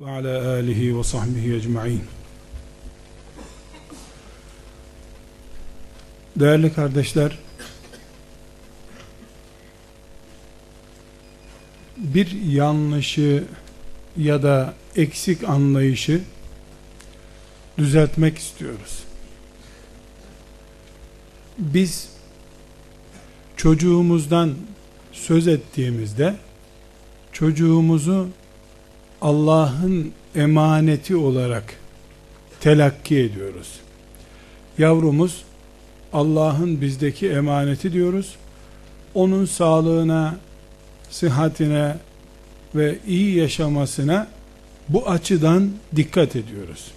ve ala alihi ve sahbihi ecma'in. Değerli kardeşler, bir yanlışı ya da eksik anlayışı düzeltmek istiyoruz. Biz çocuğumuzdan söz ettiğimizde çocuğumuzu Allah'ın emaneti olarak telakki ediyoruz. Yavrumuz Allah'ın bizdeki emaneti diyoruz. Onun sağlığına, sıhhatine ve iyi yaşamasına bu açıdan dikkat ediyoruz.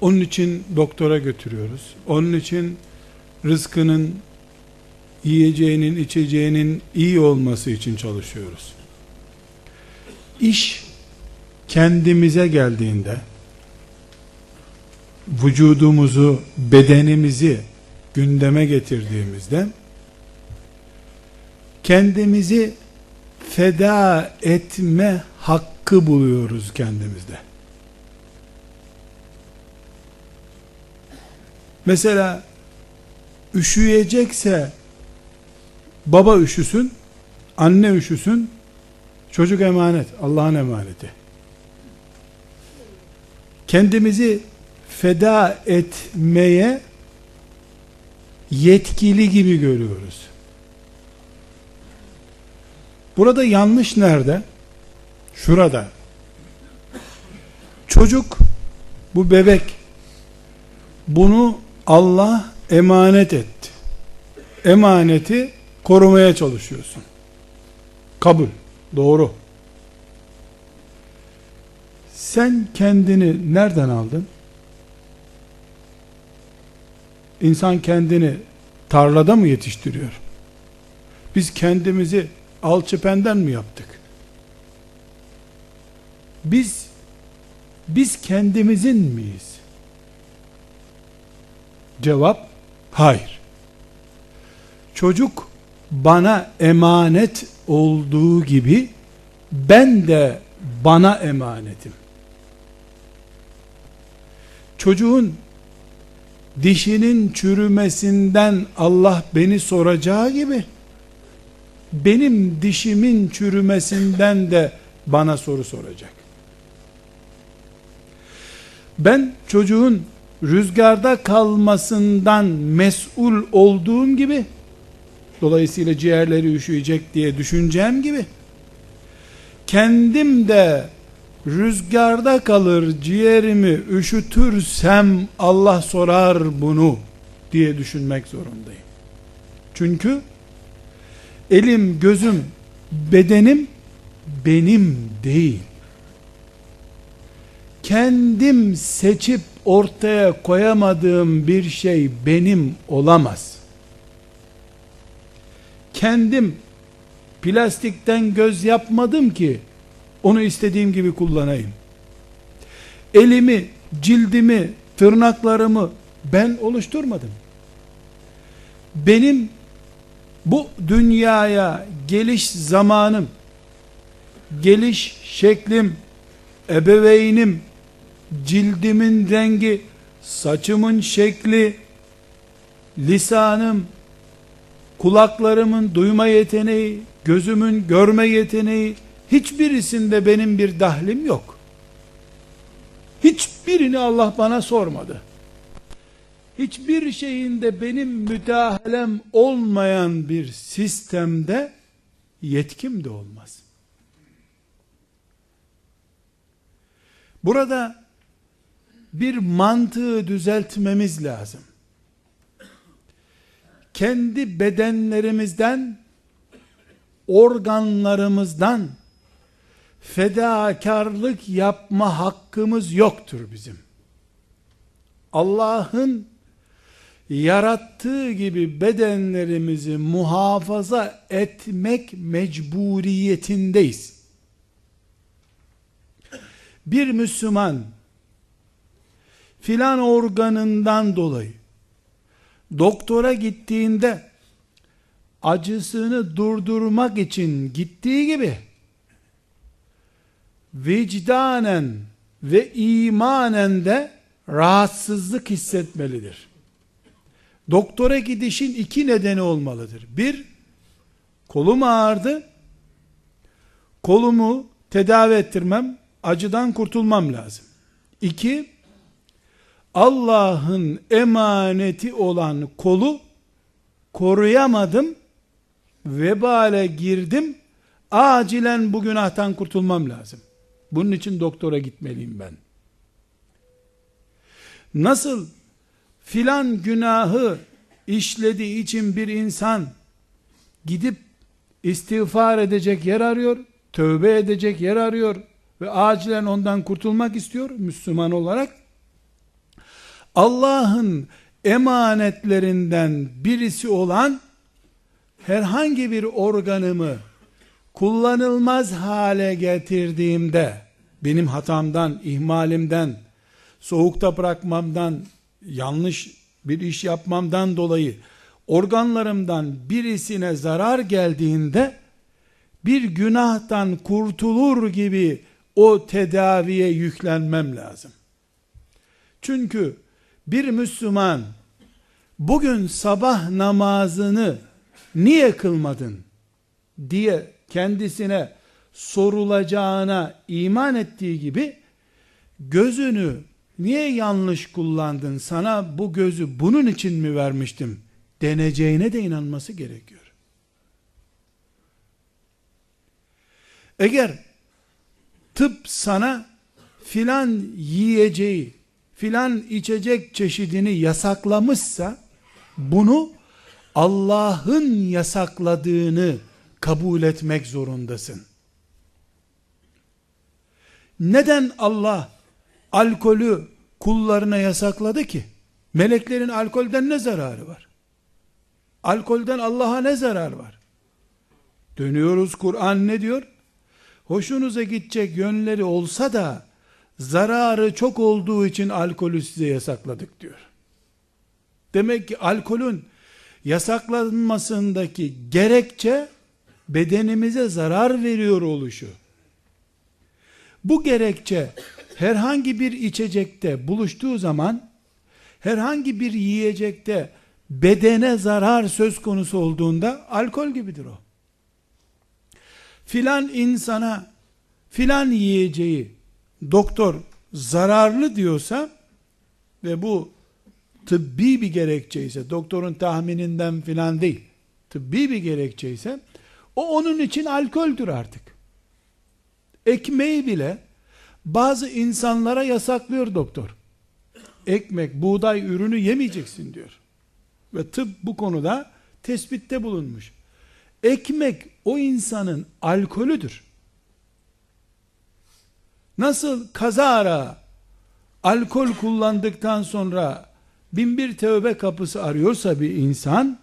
Onun için doktora götürüyoruz. Onun için rızkının, yiyeceğinin, içeceğinin iyi olması için çalışıyoruz. İş kendimize geldiğinde vücudumuzu, bedenimizi gündeme getirdiğimizde kendimizi feda etme hakkı buluyoruz kendimizde. Mesela üşüyecekse baba üşüsün, anne üşüsün, çocuk emanet, Allah'ın emaneti. Kendimizi feda etmeye yetkili gibi görüyoruz. Burada yanlış nerede? Şurada. Çocuk, bu bebek, bunu Allah emanet etti. Emaneti korumaya çalışıyorsun. Kabul. Doğru. Sen kendini nereden aldın? İnsan kendini tarlada mı yetiştiriyor? Biz kendimizi alçıpenden mi yaptık? Biz biz kendimizin miyiz? Cevap hayır. Çocuk bana emanet olduğu gibi ben de bana emanetim. Çocuğun dişinin çürümesinden Allah beni soracağı gibi benim dişimin çürümesinden de bana soru soracak. Ben çocuğun rüzgarda kalmasından mesul olduğum gibi dolayısıyla ciğerleri üşüyecek diye düşüneceğim gibi kendim de rüzgarda kalır ciğerimi üşütürsem Allah sorar bunu diye düşünmek zorundayım. Çünkü elim, gözüm, bedenim benim değil. Kendim seçip ortaya koyamadığım bir şey benim olamaz. Kendim plastikten göz yapmadım ki onu istediğim gibi kullanayım. Elimi, cildimi, tırnaklarımı ben oluşturmadım. Benim bu dünyaya geliş zamanım, geliş şeklim, ebeveynim, cildimin rengi, saçımın şekli, lisanım, kulaklarımın duyma yeteneği, gözümün görme yeteneği, hiçbirisinde benim bir dahlim yok. Hiçbirini Allah bana sormadı. Hiçbir şeyinde benim müdahalem olmayan bir sistemde yetkim de olmaz. Burada bir mantığı düzeltmemiz lazım. Kendi bedenlerimizden, organlarımızdan fedakarlık yapma hakkımız yoktur bizim. Allah'ın yarattığı gibi bedenlerimizi muhafaza etmek mecburiyetindeyiz. Bir Müslüman filan organından dolayı doktora gittiğinde acısını durdurmak için gittiği gibi vicdanen ve imanen de rahatsızlık hissetmelidir. Doktora gidişin iki nedeni olmalıdır. Bir, kolum ağrıdı. Kolumu tedavi ettirmem, acıdan kurtulmam lazım. İki, Allah'ın emaneti olan kolu koruyamadım, vebale girdim, acilen bu günahtan kurtulmam lazım. Bunun için doktora gitmeliyim ben. Nasıl filan günahı işlediği için bir insan gidip istiğfar edecek yer arıyor, tövbe edecek yer arıyor ve acilen ondan kurtulmak istiyor Müslüman olarak. Allah'ın emanetlerinden birisi olan herhangi bir organımı kullanılmaz hale getirdiğimde benim hatamdan, ihmalimden, soğukta bırakmamdan, yanlış bir iş yapmamdan dolayı organlarımdan birisine zarar geldiğinde bir günahtan kurtulur gibi o tedaviye yüklenmem lazım. Çünkü bir Müslüman bugün sabah namazını niye kılmadın diye kendisine sorulacağına iman ettiği gibi gözünü niye yanlış kullandın sana bu gözü bunun için mi vermiştim deneceğine de inanması gerekiyor. Eğer tıp sana filan yiyeceği, filan içecek çeşidini yasaklamışsa, bunu Allah'ın yasakladığını kabul etmek zorundasın. Neden Allah alkolü kullarına yasakladı ki? Meleklerin alkolden ne zararı var? Alkolden Allah'a ne zarar var? Dönüyoruz Kur'an ne diyor? Hoşunuza gidecek yönleri olsa da zararı çok olduğu için alkolü size yasakladık diyor. Demek ki alkolün yasaklanmasındaki gerekçe bedenimize zarar veriyor oluşu. Bu gerekçe herhangi bir içecekte buluştuğu zaman herhangi bir yiyecekte bedene zarar söz konusu olduğunda alkol gibidir o. Filan insana filan yiyeceği doktor zararlı diyorsa ve bu tıbbi bir gerekçe ise doktorun tahmininden filan değil tıbbi bir gerekçe ise o onun için alkoldür artık. Ekmeği bile bazı insanlara yasaklıyor doktor. Ekmek, buğday ürünü yemeyeceksin diyor. Ve tıp bu konuda tespitte bulunmuş. Ekmek o insanın alkolüdür. Nasıl kazara alkol kullandıktan sonra bin bir tövbe kapısı arıyorsa bir insan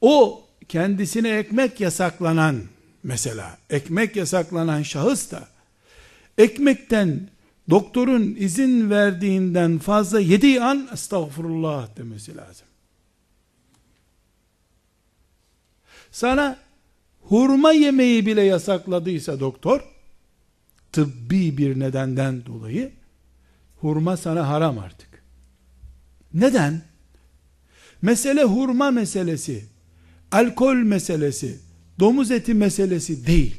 o kendisine ekmek yasaklanan mesela ekmek yasaklanan şahıs da ekmekten doktorun izin verdiğinden fazla yediği an estağfurullah demesi lazım. Sana hurma yemeği bile yasakladıysa doktor tıbbi bir nedenden dolayı hurma sana haram artık. Neden? Mesele hurma meselesi, alkol meselesi, domuz eti meselesi değil.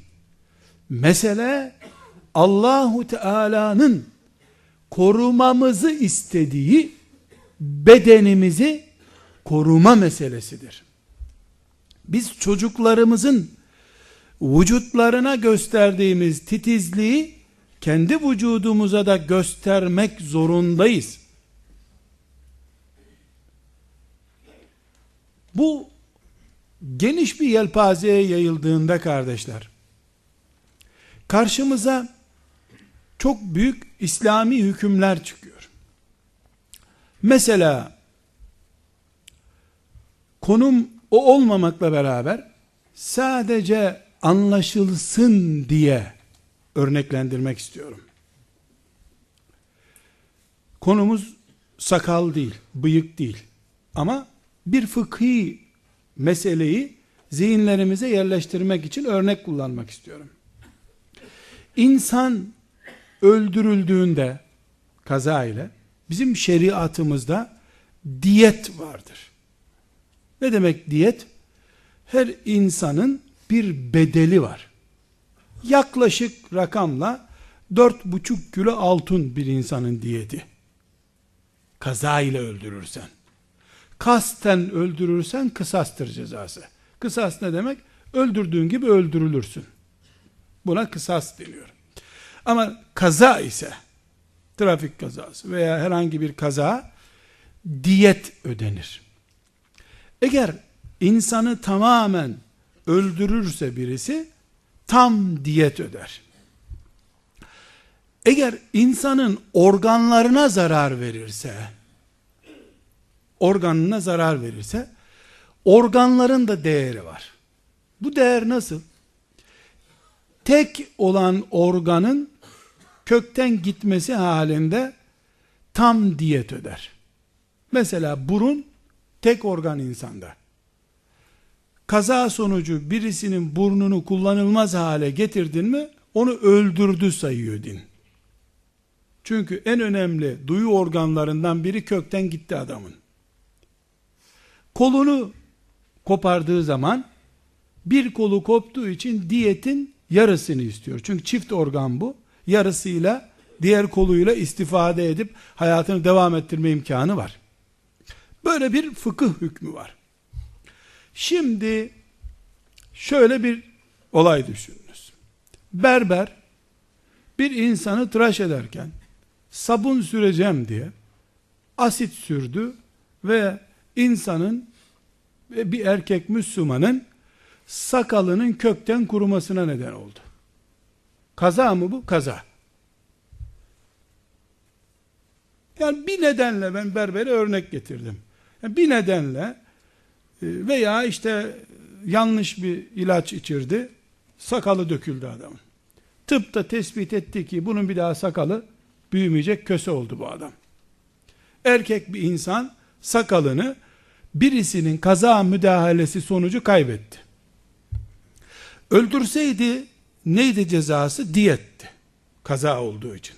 Mesele Allahu Teala'nın korumamızı istediği bedenimizi koruma meselesidir. Biz çocuklarımızın vücutlarına gösterdiğimiz titizliği kendi vücudumuza da göstermek zorundayız. Bu geniş bir yelpazeye yayıldığında kardeşler, karşımıza çok büyük İslami hükümler çıkıyor. Mesela konum o olmamakla beraber sadece anlaşılsın diye örneklendirmek istiyorum. Konumuz sakal değil, bıyık değil. Ama bir fıkhi meseleyi zihinlerimize yerleştirmek için örnek kullanmak istiyorum. İnsan öldürüldüğünde kaza ile bizim şeriatımızda diyet vardır. Ne demek diyet? Her insanın bir bedeli var. Yaklaşık rakamla dört buçuk kilo altın bir insanın diyeti. Kaza ile öldürürsen. Kasten öldürürsen kısastır cezası. Kısas ne demek? Öldürdüğün gibi öldürülürsün. Buna kısas deniyor. Ama kaza ise trafik kazası veya herhangi bir kaza diyet ödenir. Eğer insanı tamamen öldürürse birisi tam diyet öder. Eğer insanın organlarına zarar verirse organına zarar verirse organların da değeri var. Bu değer nasıl? Tek olan organın kökten gitmesi halinde tam diyet öder. Mesela burun tek organ insanda. Kaza sonucu birisinin burnunu kullanılmaz hale getirdin mi onu öldürdü sayıyor din. Çünkü en önemli duyu organlarından biri kökten gitti adamın. Kolunu kopardığı zaman bir kolu koptuğu için diyetin yarısını istiyor. Çünkü çift organ bu. Yarısıyla diğer koluyla istifade edip hayatını devam ettirme imkanı var. Böyle bir fıkıh hükmü var. Şimdi şöyle bir olay düşününüz. Berber bir insanı tıraş ederken sabun süreceğim diye asit sürdü ve insanın bir erkek Müslümanın sakalının kökten kurumasına neden oldu. Kaza mı bu? Kaza. Yani bir nedenle ben berbere örnek getirdim. Yani bir nedenle veya işte yanlış bir ilaç içirdi, sakalı döküldü adamın. Tıp da tespit etti ki bunun bir daha sakalı büyümeyecek köse oldu bu adam. Erkek bir insan sakalını birisinin kaza müdahalesi sonucu kaybetti. Öldürseydi neydi cezası? Diyetti. Kaza olduğu için.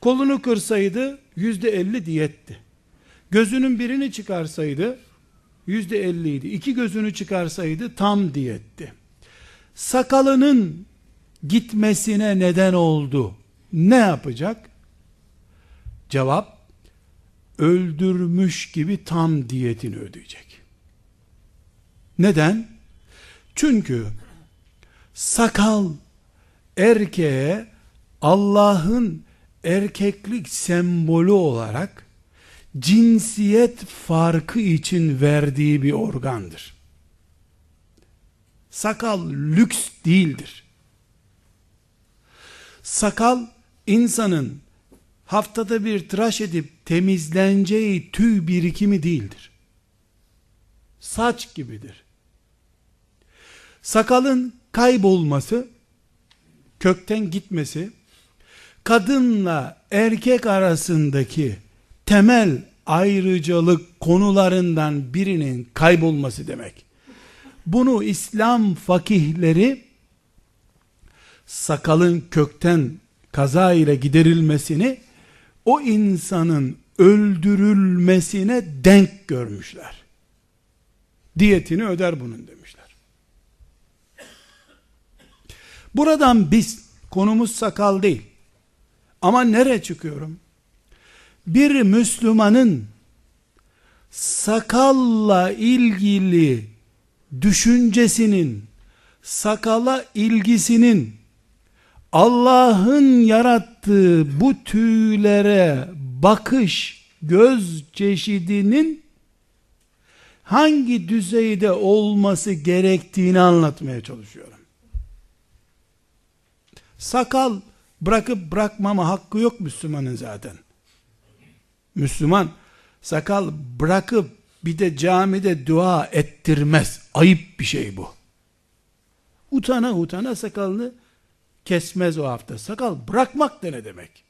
Kolunu kırsaydı yüzde elli diyetti. Gözünün birini çıkarsaydı yüzde elliydi. İki gözünü çıkarsaydı tam diyetti. Sakalının gitmesine neden oldu. Ne yapacak? Cevap öldürmüş gibi tam diyetini ödeyecek. Neden? Çünkü sakal erkeğe Allah'ın erkeklik sembolü olarak cinsiyet farkı için verdiği bir organdır. Sakal lüks değildir. Sakal insanın haftada bir tıraş edip temizleneceği tüy birikimi değildir. Saç gibidir. Sakalın kaybolması, kökten gitmesi, kadınla erkek arasındaki temel ayrıcalık konularından birinin kaybolması demek. Bunu İslam fakihleri sakalın kökten kaza ile giderilmesini o insanın öldürülmesine denk görmüşler. Diyetini öder bunun demişler. Buradan biz konumuz sakal değil. Ama nereye çıkıyorum? Bir Müslümanın sakalla ilgili düşüncesinin, sakala ilgisinin Allah'ın yarattığı bu tüylere bakış göz çeşidinin hangi düzeyde olması gerektiğini anlatmaya çalışıyorum. Sakal bırakıp bırakmama hakkı yok Müslümanın zaten. Müslüman sakal bırakıp bir de camide dua ettirmez. Ayıp bir şey bu. Utana utana sakalını kesmez o hafta. Sakal bırakmak da ne demek?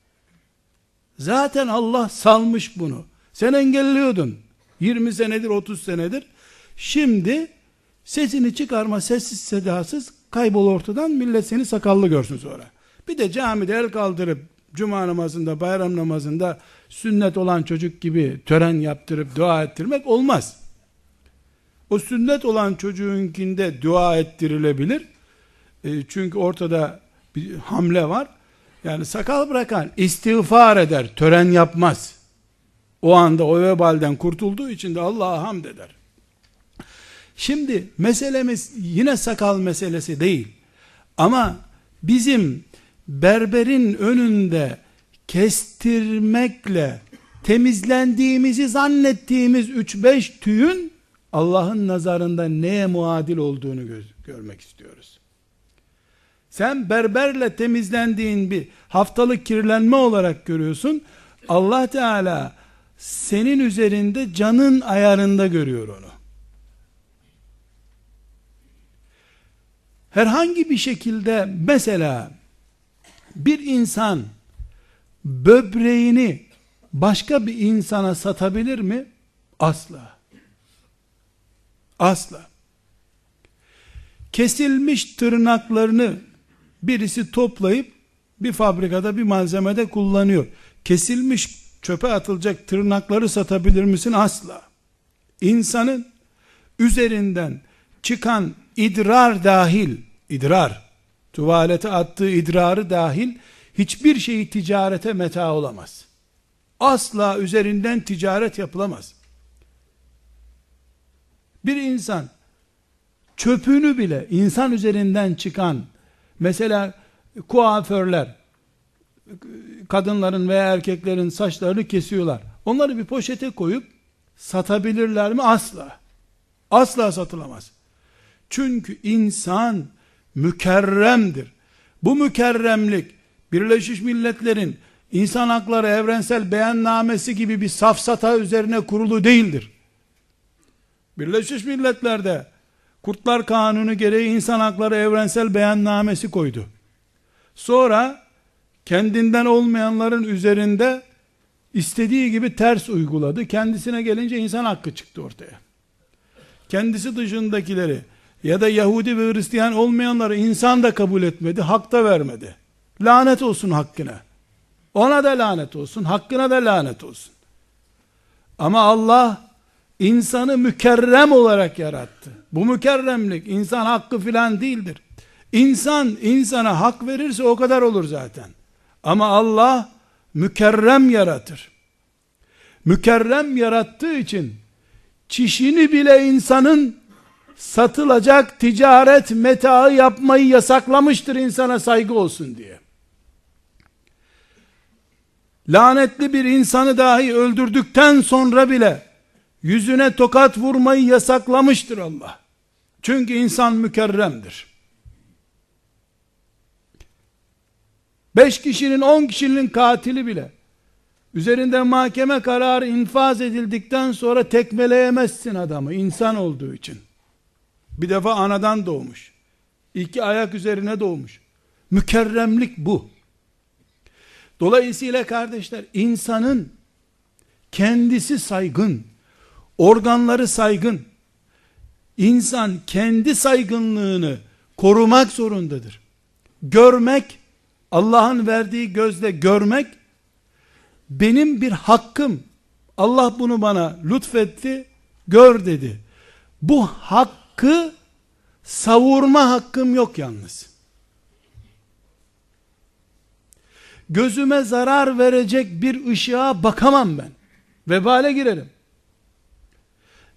Zaten Allah salmış bunu. Sen engelliyordun. 20 senedir 30 senedir. Şimdi sesini çıkarma sessiz sedasız kaybol ortadan millet seni sakallı görsün sonra. Bir de camide el kaldırıp cuma namazında bayram namazında sünnet olan çocuk gibi tören yaptırıp dua ettirmek olmaz. O sünnet olan çocuğunkinde dua ettirilebilir. E, çünkü ortada bir hamle var. Yani sakal bırakan istiğfar eder, tören yapmaz. O anda o vebalden kurtulduğu için de Allah'a hamd eder. Şimdi meselemiz yine sakal meselesi değil. Ama bizim berberin önünde kestirmekle temizlendiğimizi zannettiğimiz 3-5 tüyün Allah'ın nazarında neye muadil olduğunu görmek istiyoruz. Sen berberle temizlendiğin bir haftalık kirlenme olarak görüyorsun. Allah Teala senin üzerinde canın ayarında görüyor onu. Herhangi bir şekilde mesela bir insan böbreğini başka bir insana satabilir mi? Asla. Asla. Kesilmiş tırnaklarını birisi toplayıp bir fabrikada bir malzemede kullanıyor. Kesilmiş çöpe atılacak tırnakları satabilir misin? Asla. İnsanın üzerinden çıkan idrar dahil, idrar, tuvalete attığı idrarı dahil hiçbir şeyi ticarete meta olamaz. Asla üzerinden ticaret yapılamaz. Bir insan çöpünü bile insan üzerinden çıkan mesela kuaförler kadınların veya erkeklerin saçlarını kesiyorlar. Onları bir poşete koyup satabilirler mi? Asla. Asla satılamaz. Çünkü insan mükerremdir. Bu mükerremlik Birleşmiş Milletler'in insan hakları evrensel beyannamesi gibi bir safsata üzerine kurulu değildir. Birleşmiş Milletler'de Kurtlar Kanunu gereği insan hakları evrensel beyannamesi koydu. Sonra kendinden olmayanların üzerinde istediği gibi ters uyguladı. Kendisine gelince insan hakkı çıktı ortaya. Kendisi dışındakileri ya da Yahudi ve Hristiyan olmayanları insan da kabul etmedi, hak da vermedi. Lanet olsun hakkına. Ona da lanet olsun, hakkına da lanet olsun. Ama Allah insanı mükerrem olarak yarattı. Bu mükerremlik insan hakkı filan değildir. İnsan insana hak verirse o kadar olur zaten. Ama Allah mükerrem yaratır. Mükerrem yarattığı için çişini bile insanın satılacak ticaret metaı yapmayı yasaklamıştır insana saygı olsun diye. Lanetli bir insanı dahi öldürdükten sonra bile yüzüne tokat vurmayı yasaklamıştır Allah. Çünkü insan mükerremdir. Beş kişinin on kişinin katili bile üzerinde mahkeme kararı infaz edildikten sonra tekmeleyemezsin adamı insan olduğu için. Bir defa anadan doğmuş. İki ayak üzerine doğmuş. Mükerremlik bu. Dolayısıyla kardeşler insanın kendisi saygın, organları saygın. İnsan kendi saygınlığını korumak zorundadır. Görmek, Allah'ın verdiği gözle görmek, benim bir hakkım. Allah bunu bana lütfetti, gör dedi. Bu hakkı savurma hakkım yok yalnız. Gözüme zarar verecek bir ışığa bakamam ben. Vebale girerim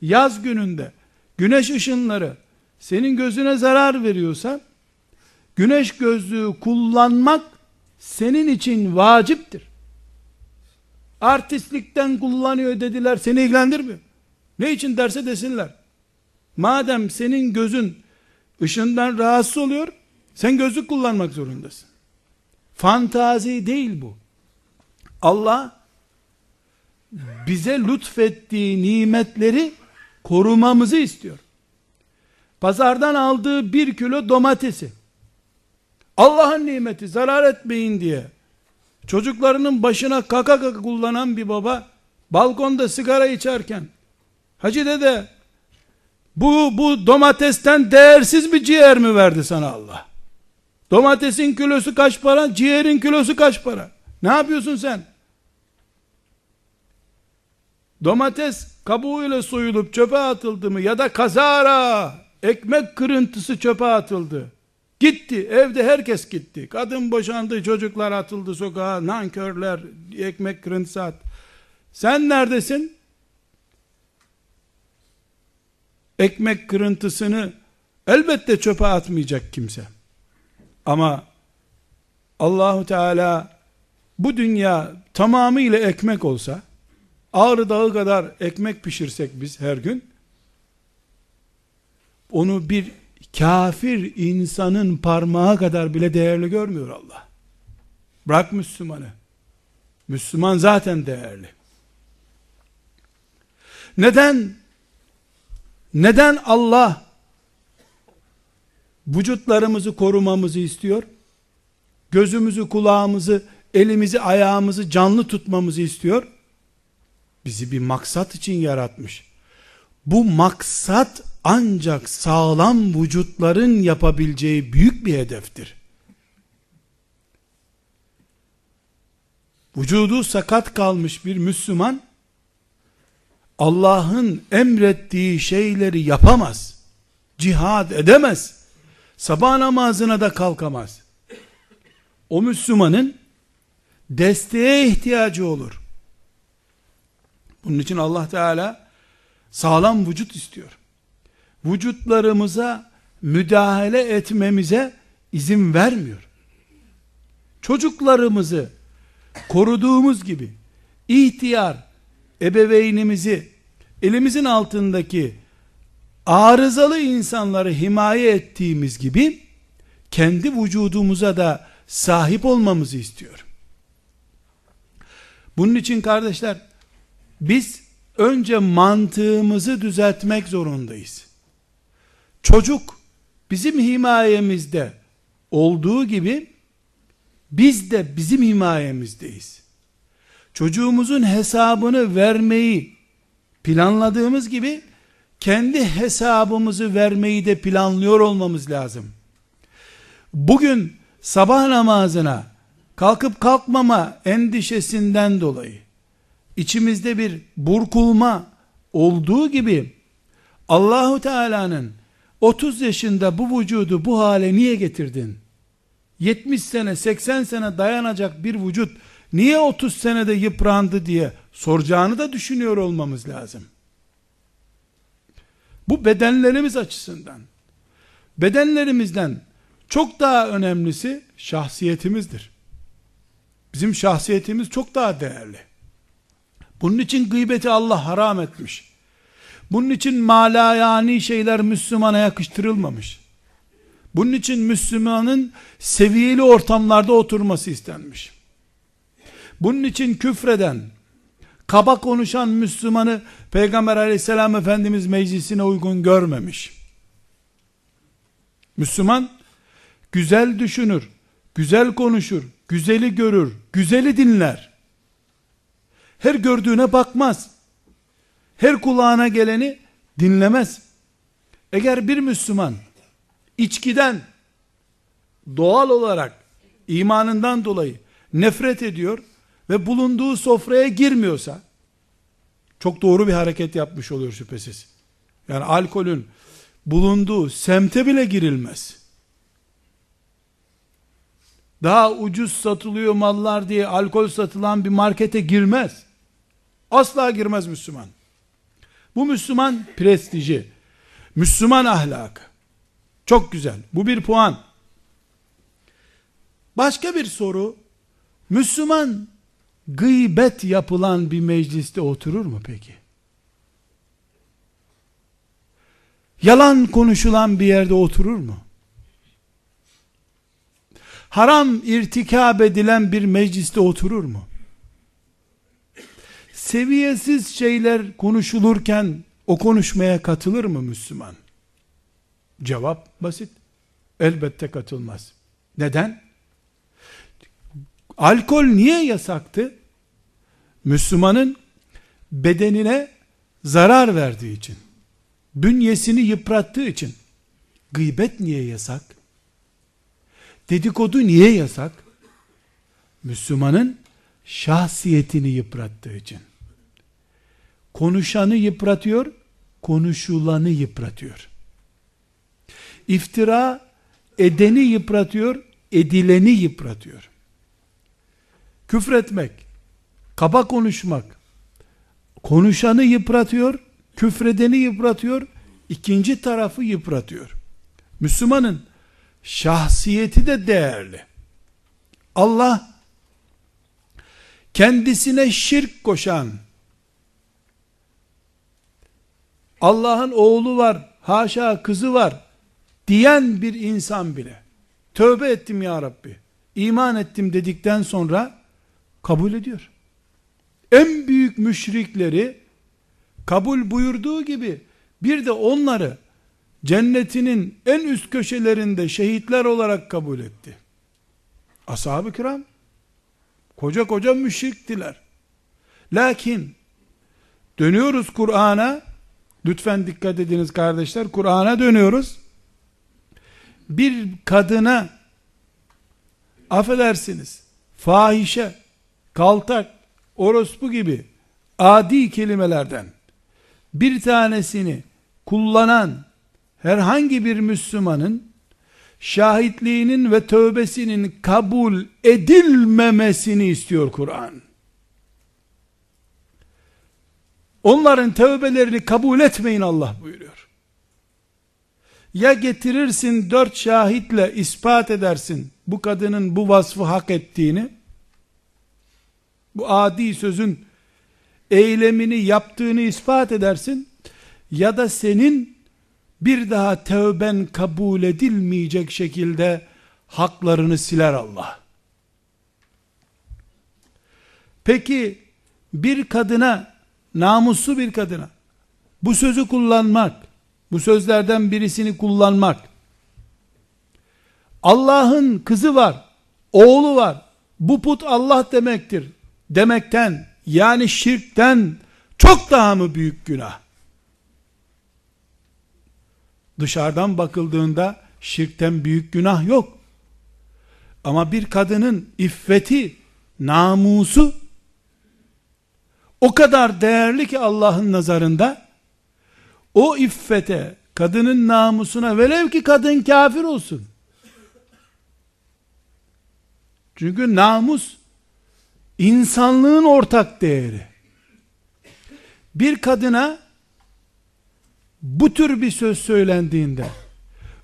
yaz gününde güneş ışınları senin gözüne zarar veriyorsa güneş gözlüğü kullanmak senin için vaciptir. Artistlikten kullanıyor dediler seni ilgilendirmiyor. Ne için derse desinler. Madem senin gözün ışından rahatsız oluyor sen gözlük kullanmak zorundasın. Fantazi değil bu. Allah bize lütfettiği nimetleri korumamızı istiyor. Pazardan aldığı bir kilo domatesi Allah'ın nimeti zarar etmeyin diye çocuklarının başına kaka kaka kullanan bir baba balkonda sigara içerken Hacı dede bu, bu domatesten değersiz bir ciğer mi verdi sana Allah? Domatesin kilosu kaç para? Ciğerin kilosu kaç para? Ne yapıyorsun sen? Domates kabuğuyla soyulup çöpe atıldı mı ya da kazara ekmek kırıntısı çöpe atıldı. Gitti. Evde herkes gitti. Kadın boşandı, çocuklar atıldı sokağa, nankörler, ekmek kırıntısı at. Sen neredesin? Ekmek kırıntısını elbette çöpe atmayacak kimse. Ama Allahu Teala bu dünya tamamıyla ekmek olsa, Ağrı Dağı kadar ekmek pişirsek biz her gün, onu bir kafir insanın parmağı kadar bile değerli görmüyor Allah. Bırak Müslümanı. Müslüman zaten değerli. Neden? Neden Allah vücutlarımızı korumamızı istiyor? Gözümüzü, kulağımızı, elimizi, ayağımızı canlı tutmamızı istiyor. Bizi bir maksat için yaratmış. Bu maksat ancak sağlam vücutların yapabileceği büyük bir hedeftir. Vücudu sakat kalmış bir Müslüman Allah'ın emrettiği şeyleri yapamaz. Cihad edemez. Sabah namazına da kalkamaz. O Müslümanın desteğe ihtiyacı olur. Bunun için Allah Teala sağlam vücut istiyor. Vücutlarımıza müdahale etmemize izin vermiyor. Çocuklarımızı koruduğumuz gibi ihtiyar ebeveynimizi elimizin altındaki arızalı insanları himaye ettiğimiz gibi kendi vücudumuza da sahip olmamızı istiyor. Bunun için kardeşler biz önce mantığımızı düzeltmek zorundayız. Çocuk bizim himayemizde olduğu gibi biz de bizim himayemizdeyiz. Çocuğumuzun hesabını vermeyi planladığımız gibi kendi hesabımızı vermeyi de planlıyor olmamız lazım. Bugün sabah namazına kalkıp kalkmama endişesinden dolayı içimizde bir burkulma olduğu gibi Allahu Teala'nın 30 yaşında bu vücudu bu hale niye getirdin? 70 sene 80 sene dayanacak bir vücut niye 30 senede yıprandı diye soracağını da düşünüyor olmamız lazım. Bu bedenlerimiz açısından bedenlerimizden çok daha önemlisi şahsiyetimizdir. Bizim şahsiyetimiz çok daha değerli. Bunun için gıybeti Allah haram etmiş. Bunun için malayani şeyler Müslümana yakıştırılmamış. Bunun için Müslümanın seviyeli ortamlarda oturması istenmiş. Bunun için küfreden, kaba konuşan Müslümanı Peygamber aleyhisselam Efendimiz meclisine uygun görmemiş. Müslüman güzel düşünür, güzel konuşur, güzeli görür, güzeli dinler. Her gördüğüne bakmaz. Her kulağına geleni dinlemez. Eğer bir Müslüman içkiden doğal olarak imanından dolayı nefret ediyor ve bulunduğu sofraya girmiyorsa çok doğru bir hareket yapmış oluyor şüphesiz. Yani alkolün bulunduğu semte bile girilmez. Daha ucuz satılıyor mallar diye alkol satılan bir markete girmez. Asla girmez Müslüman. Bu Müslüman prestiji, Müslüman ahlakı. Çok güzel. Bu bir puan. Başka bir soru, Müslüman gıybet yapılan bir mecliste oturur mu peki? Yalan konuşulan bir yerde oturur mu? haram irtikab edilen bir mecliste oturur mu? Seviyesiz şeyler konuşulurken o konuşmaya katılır mı Müslüman? Cevap basit. Elbette katılmaz. Neden? Alkol niye yasaktı? Müslümanın bedenine zarar verdiği için, bünyesini yıprattığı için. Gıybet niye yasak? Dedikodu niye yasak? Müslümanın şahsiyetini yıprattığı için. Konuşanı yıpratıyor, konuşulanı yıpratıyor. İftira edeni yıpratıyor, edileni yıpratıyor. Küfretmek, kaba konuşmak, konuşanı yıpratıyor, küfredeni yıpratıyor, ikinci tarafı yıpratıyor. Müslümanın şahsiyeti de değerli. Allah kendisine şirk koşan Allah'ın oğlu var, haşa kızı var diyen bir insan bile tövbe ettim ya Rabbi, iman ettim dedikten sonra kabul ediyor. En büyük müşrikleri kabul buyurduğu gibi bir de onları cennetinin en üst köşelerinde şehitler olarak kabul etti. Ashab-ı kiram koca koca müşriktiler. Lakin dönüyoruz Kur'an'a lütfen dikkat ediniz kardeşler Kur'an'a dönüyoruz bir kadına affedersiniz fahişe kaltak orospu gibi adi kelimelerden bir tanesini kullanan herhangi bir Müslümanın şahitliğinin ve tövbesinin kabul edilmemesini istiyor Kur'an. Onların tövbelerini kabul etmeyin Allah buyuruyor. Ya getirirsin dört şahitle ispat edersin bu kadının bu vasfı hak ettiğini, bu adi sözün eylemini yaptığını ispat edersin, ya da senin bir daha tövben kabul edilmeyecek şekilde haklarını siler Allah. Peki bir kadına, namuslu bir kadına bu sözü kullanmak, bu sözlerden birisini kullanmak, Allah'ın kızı var, oğlu var, bu put Allah demektir demekten, yani şirkten çok daha mı büyük günah? Dışarıdan bakıldığında şirkten büyük günah yok. Ama bir kadının iffeti, namusu o kadar değerli ki Allah'ın nazarında o iffete, kadının namusuna velev ki kadın kafir olsun. Çünkü namus insanlığın ortak değeri. Bir kadına bu tür bir söz söylendiğinde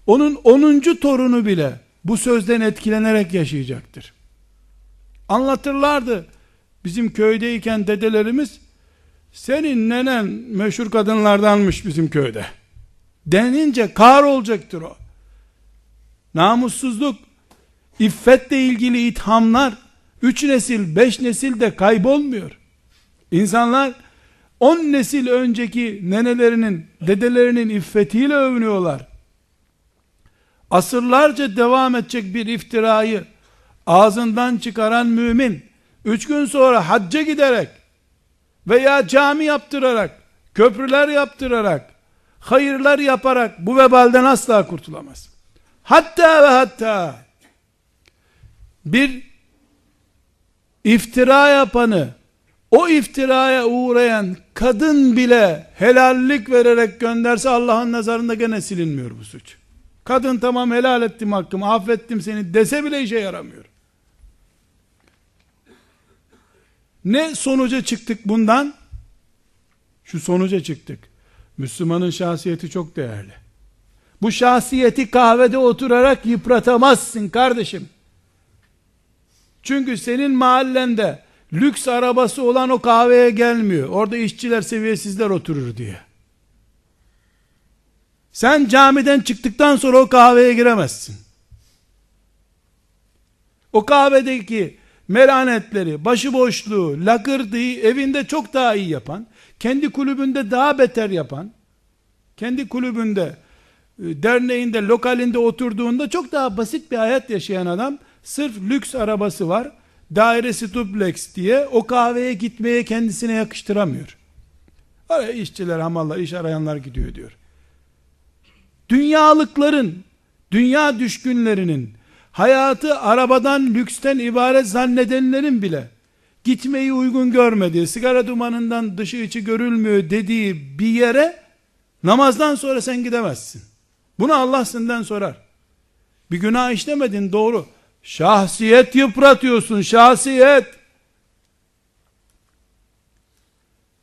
onun 10. torunu bile bu sözden etkilenerek yaşayacaktır. Anlatırlardı. Bizim köydeyken dedelerimiz senin nenen meşhur kadınlardanmış bizim köyde. Denince kar olacaktır o. Namussuzluk, iffetle ilgili ithamlar, üç nesil, beş nesil de kaybolmuyor. İnsanlar, on nesil önceki nenelerinin, dedelerinin iffetiyle övünüyorlar. Asırlarca devam edecek bir iftirayı, ağzından çıkaran mümin, üç gün sonra hacca giderek, veya cami yaptırarak, köprüler yaptırarak, hayırlar yaparak bu vebalden asla kurtulamaz. Hatta ve hatta bir iftira yapanı o iftiraya uğrayan kadın bile helallik vererek gönderse Allah'ın nazarında gene silinmiyor bu suç. Kadın tamam helal ettim hakkımı affettim seni dese bile işe yaramıyor. Ne sonuca çıktık bundan? Şu sonuca çıktık. Müslümanın şahsiyeti çok değerli. Bu şahsiyeti kahvede oturarak yıpratamazsın kardeşim. Çünkü senin mahallende lüks arabası olan o kahveye gelmiyor. Orada işçiler seviyesizler oturur diye. Sen camiden çıktıktan sonra o kahveye giremezsin. O kahvedeki meranetleri, başıboşluğu, lakırdıyı evinde çok daha iyi yapan, kendi kulübünde daha beter yapan, kendi kulübünde, e, derneğinde, lokalinde oturduğunda çok daha basit bir hayat yaşayan adam, sırf lüks arabası var, dairesi duplex diye o kahveye gitmeye kendisine yakıştıramıyor. Oraya işçiler, hamallar, iş arayanlar gidiyor diyor. Dünyalıkların, dünya düşkünlerinin, hayatı arabadan, lüksten ibaret zannedenlerin bile, gitmeyi uygun görmediği, sigara dumanından dışı içi görülmüyor dediği bir yere, namazdan sonra sen gidemezsin. Bunu Allah senden sorar. Bir günah işlemedin doğru. Şahsiyet yıpratıyorsun, şahsiyet.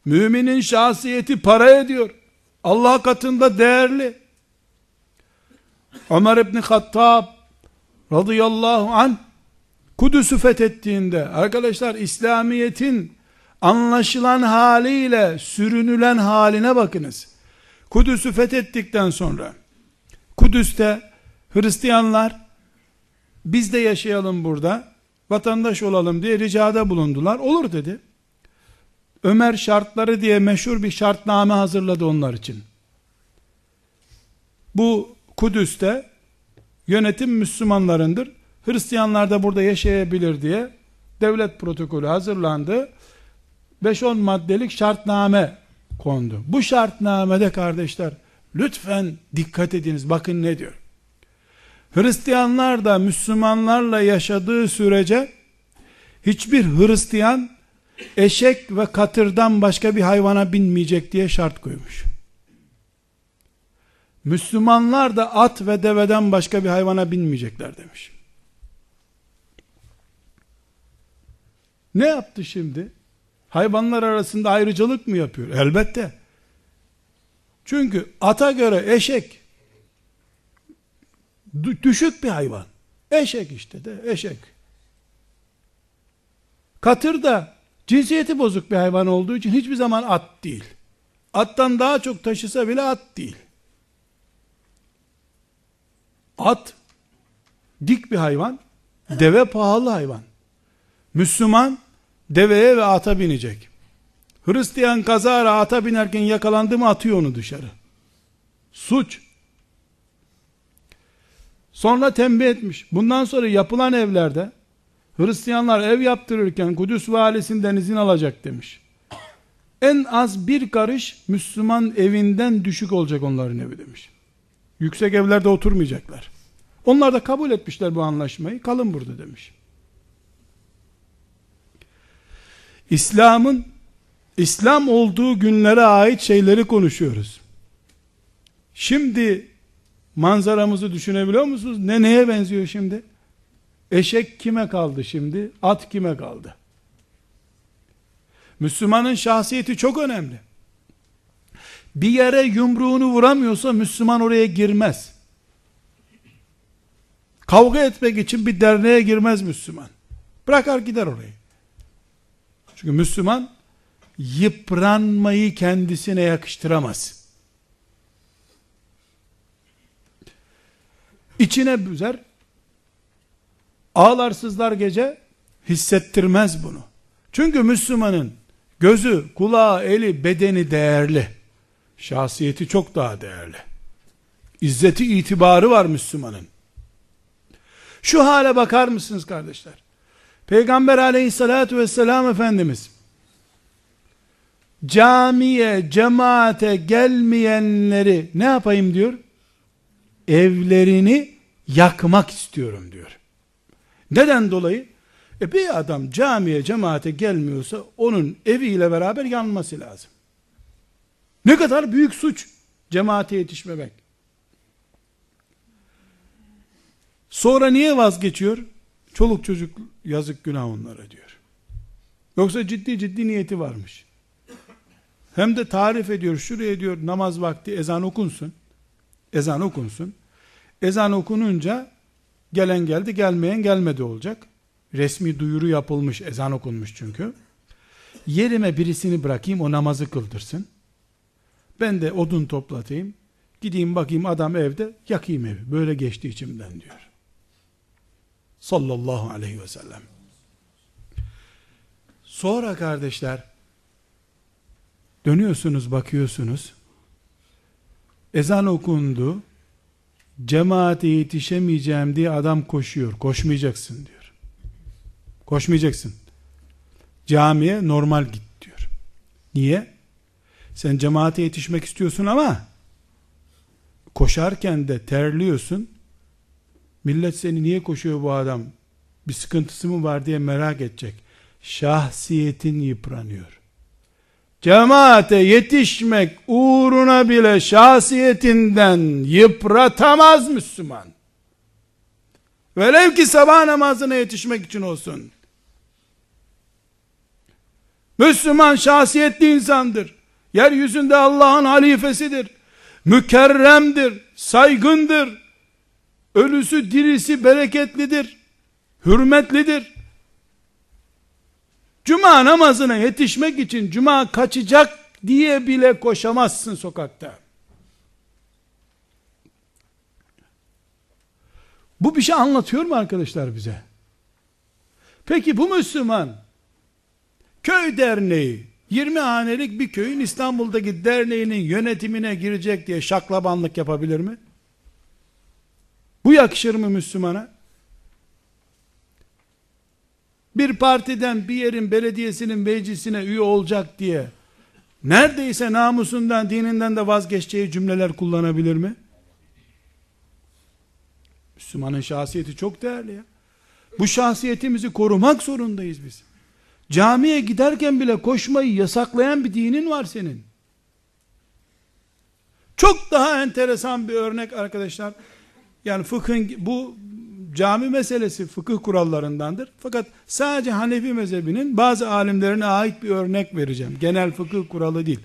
Müminin şahsiyeti para ediyor. Allah katında değerli. Ömer İbni Hattab radıyallahu an Kudüs'ü fethettiğinde arkadaşlar İslamiyet'in anlaşılan haliyle sürünülen haline bakınız. Kudüs'ü fethettikten sonra Kudüs'te Hristiyanlar biz de yaşayalım burada vatandaş olalım diye ricada bulundular. Olur dedi. Ömer şartları diye meşhur bir şartname hazırladı onlar için. Bu Kudüs'te yönetim Müslümanlarındır. Hristiyanlar da burada yaşayabilir diye devlet protokolü hazırlandı. 5-10 maddelik şartname kondu. Bu şartnamede kardeşler lütfen dikkat ediniz. Bakın ne diyor. Hristiyanlar da Müslümanlarla yaşadığı sürece hiçbir Hristiyan eşek ve katırdan başka bir hayvana binmeyecek diye şart koymuş. Müslümanlar da at ve deveden başka bir hayvana binmeyecekler demiş. Ne yaptı şimdi? Hayvanlar arasında ayrıcalık mı yapıyor? Elbette. Çünkü ata göre eşek düşük bir hayvan. Eşek işte de eşek. Katır da cinsiyeti bozuk bir hayvan olduğu için hiçbir zaman at değil. Attan daha çok taşısa bile at değil. At dik bir hayvan, deve pahalı hayvan. Müslüman deveye ve ata binecek. Hristiyan kazara ata binerken yakalandı mı atıyor onu dışarı. Suç. Sonra tembih etmiş. Bundan sonra yapılan evlerde Hristiyanlar ev yaptırırken Kudüs valisinden izin alacak demiş. En az bir karış Müslüman evinden düşük olacak onların evi demiş. Yüksek evlerde oturmayacaklar. Onlar da kabul etmişler bu anlaşmayı. Kalın burada demiş. İslam'ın İslam olduğu günlere ait şeyleri konuşuyoruz. Şimdi manzaramızı düşünebiliyor musunuz? Ne neye benziyor şimdi? Eşek kime kaldı şimdi? At kime kaldı? Müslümanın şahsiyeti çok önemli. Bir yere yumruğunu vuramıyorsa Müslüman oraya girmez. Kavga etmek için bir derneğe girmez Müslüman. Bırakar gider orayı. Çünkü Müslüman yıpranmayı kendisine yakıştıramaz. İçine büzer, ağlarsızlar gece, hissettirmez bunu. Çünkü Müslümanın gözü, kulağı, eli, bedeni değerli. Şahsiyeti çok daha değerli. İzzeti, itibarı var Müslümanın. Şu hale bakar mısınız kardeşler? Peygamber aleyhissalatü vesselam Efendimiz camiye, cemaate gelmeyenleri ne yapayım diyor? Evlerini yakmak istiyorum diyor. Neden dolayı? E bir adam camiye, cemaate gelmiyorsa onun eviyle beraber yanması lazım. Ne kadar büyük suç cemaate yetişmemek. Sonra niye vazgeçiyor? Çoluk çocuk yazık günah onlara diyor. Yoksa ciddi ciddi niyeti varmış. Hem de tarif ediyor. Şuraya diyor namaz vakti ezan okunsun. Ezan okunsun. Ezan okununca gelen geldi gelmeyen gelmedi olacak. Resmi duyuru yapılmış ezan okunmuş çünkü. Yerime birisini bırakayım o namazı kıldırsın. Ben de odun toplatayım. Gideyim bakayım adam evde yakayım evi. Böyle geçti içimden diyor. Sallallahu aleyhi ve sellem. Sonra kardeşler, dönüyorsunuz bakıyorsunuz, ezan okundu, cemaate yetişemeyeceğim diye adam koşuyor. Koşmayacaksın diyor. Koşmayacaksın. Camiye normal git diyor. Niye? Sen cemaate yetişmek istiyorsun ama koşarken de terliyorsun. Millet seni niye koşuyor bu adam? Bir sıkıntısı mı var diye merak edecek. Şahsiyetin yıpranıyor. Cemaate yetişmek uğruna bile şahsiyetinden yıpratamaz Müslüman. Velev ki sabah namazına yetişmek için olsun. Müslüman şahsiyetli insandır. Yeryüzünde Allah'ın halifesidir. Mükerremdir, saygındır. Ölüsü dirisi bereketlidir. Hürmetlidir. Cuma namazına yetişmek için cuma kaçacak diye bile koşamazsın sokakta. Bu bir şey anlatıyor mu arkadaşlar bize? Peki bu Müslüman köy derneği 20 hanelik bir köyün İstanbul'daki derneğinin yönetimine girecek diye şaklabanlık yapabilir mi? Bu yakışır mı Müslümana? Bir partiden bir yerin belediyesinin meclisine üye olacak diye neredeyse namusundan dininden de vazgeçeceği cümleler kullanabilir mi? Müslümanın şahsiyeti çok değerli ya. Bu şahsiyetimizi korumak zorundayız biz. Camiye giderken bile koşmayı yasaklayan bir dinin var senin. Çok daha enteresan bir örnek arkadaşlar. Yani fıkhın bu cami meselesi fıkıh kurallarındandır. Fakat sadece Hanefi mezhebinin bazı alimlerine ait bir örnek vereceğim. Genel fıkıh kuralı değil.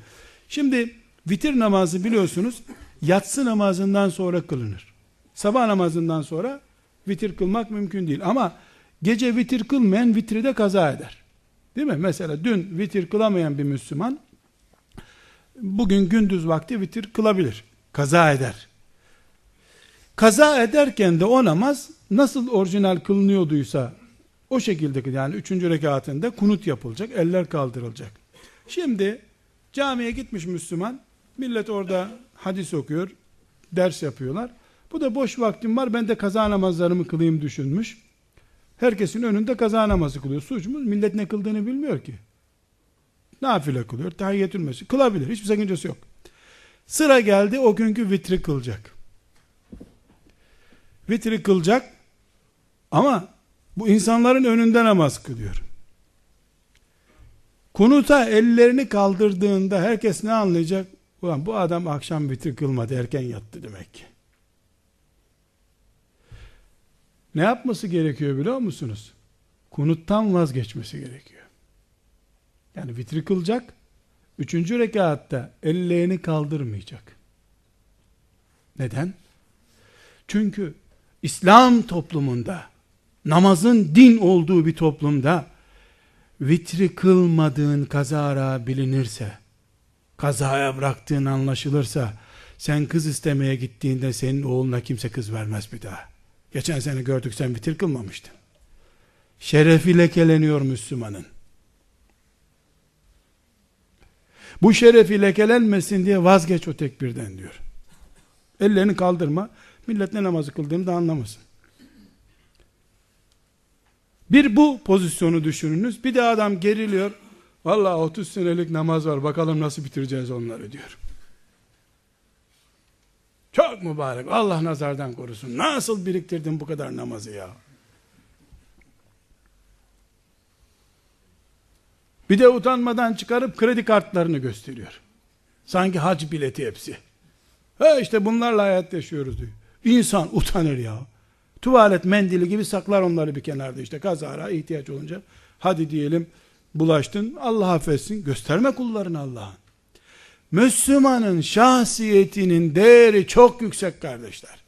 Şimdi vitir namazı biliyorsunuz yatsı namazından sonra kılınır. Sabah namazından sonra vitir kılmak mümkün değil. Ama gece vitir kılmayan vitri de kaza eder. Değil mi? Mesela dün vitir kılamayan bir Müslüman bugün gündüz vakti vitir kılabilir. Kaza eder. Kaza ederken de o namaz nasıl orijinal kılınıyorduysa o şekilde yani üçüncü rekatında kunut yapılacak, eller kaldırılacak. Şimdi camiye gitmiş Müslüman, millet orada hadis okuyor, ders yapıyorlar. Bu da boş vaktim var, ben de kaza namazlarımı kılayım düşünmüş. Herkesin önünde kaza namazı kılıyor. Suç mu? Millet ne kıldığını bilmiyor ki. Nafile kılıyor, tahiyyetül mescid. Kılabilir, hiçbir sakıncası yok. Sıra geldi, o günkü vitri kılacak. Vitri kılacak, ama bu insanların önünde namaz kılıyor. Kunuta ellerini kaldırdığında herkes ne anlayacak? Ulan bu adam akşam vitri kılmadı, erken yattı demek ki. Ne yapması gerekiyor biliyor musunuz? Kunuttan vazgeçmesi gerekiyor. Yani vitri kılacak, üçüncü rekatta ellerini kaldırmayacak. Neden? Çünkü İslam toplumunda namazın din olduğu bir toplumda vitri kılmadığın kazara bilinirse, kazaya bıraktığın anlaşılırsa, sen kız istemeye gittiğinde senin oğluna kimse kız vermez bir daha. Geçen sene gördük sen vitir kılmamıştın. Şerefi lekeleniyor Müslümanın. Bu şerefi lekelenmesin diye vazgeç o tekbirden diyor. Ellerini kaldırma. Millet ne namazı kıldığını da anlamasın. Bir bu pozisyonu düşününüz. Bir de adam geriliyor. Vallahi 30 senelik namaz var. Bakalım nasıl bitireceğiz onları diyor. Çok mübarek. Allah nazardan korusun. Nasıl biriktirdin bu kadar namazı ya? Bir de utanmadan çıkarıp kredi kartlarını gösteriyor. Sanki hac bileti hepsi. Ha işte bunlarla hayat yaşıyoruz diyor. İnsan utanır ya. Tuvalet mendili gibi saklar onları bir kenarda işte kazara ihtiyaç olunca. Hadi diyelim bulaştın Allah affetsin gösterme kullarını Allah'ın. Müslümanın şahsiyetinin değeri çok yüksek kardeşler.